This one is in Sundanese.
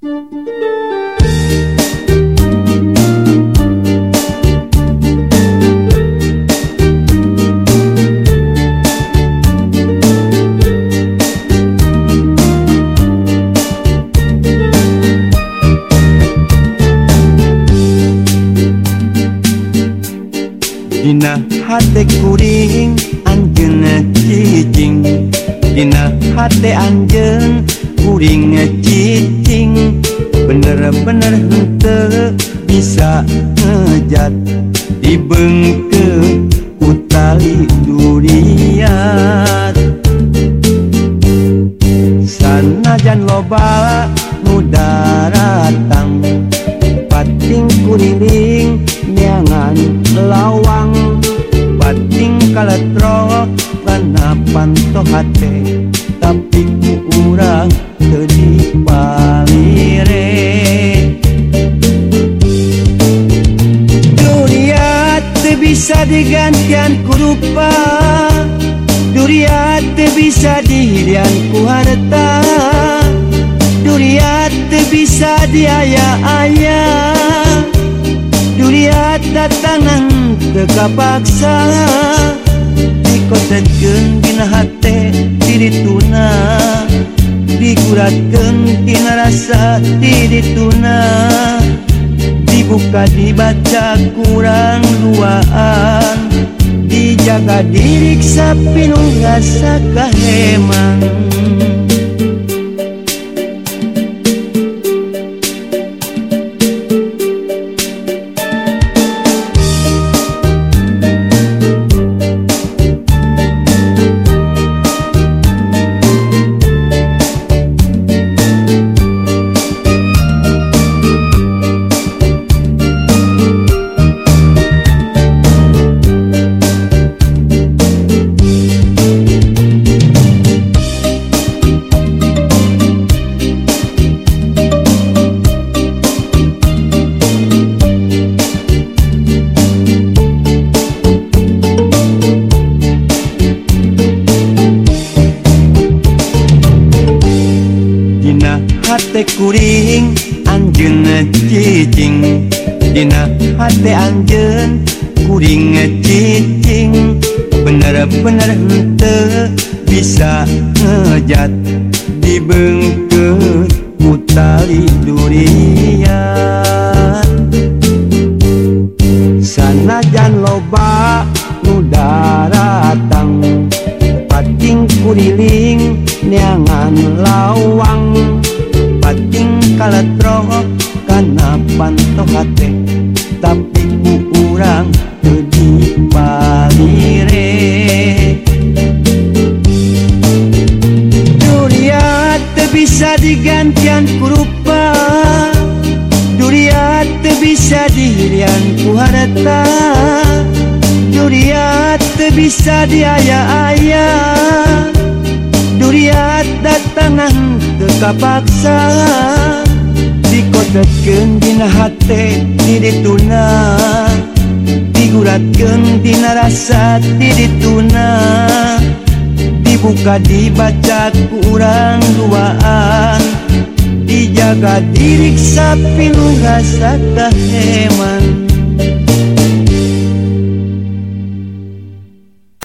Dina hate kuring anjeun cicing Dina hate anjeun kuring cicing bener-bener hente bisa ngejat dibengke utali duriat sanajan loba mudaratang pating kuriling nyangan lawang. Pating kaletro panapan tohate bisa digantian ku rupa Dunia teu bisa dihirian ku harta. Dunia teu bisa diaya-aya. Dunia datangan teka paksa dikotetkeun dina hate diri tuna diguratkeun dina rasa diri tuna dibuka dibaca kurang duaan dijaga diriksa pinuh rasa kahemang hati kuring Anjun cicing. Dina hati anjeun kuring cicing. Bener-bener hente bisa ngejat Dibengkut kutali durian Sanajan loba nudaratang Pating kuriling neangan lawang. balat roho Kana panto hati. Tapi ku urang Kedi palire Dunia Tebisa digantian Kurupa Dunia Tebisa dihirian Ku harata Dunia bisa diayah-ayah Duriat datang nang terpaksa. ditetken Dihati did tuna. Diguraken Di rasa did tuna. Dibuka dibaca kurang duaan. Dijaga diriksa pilu rasa keheman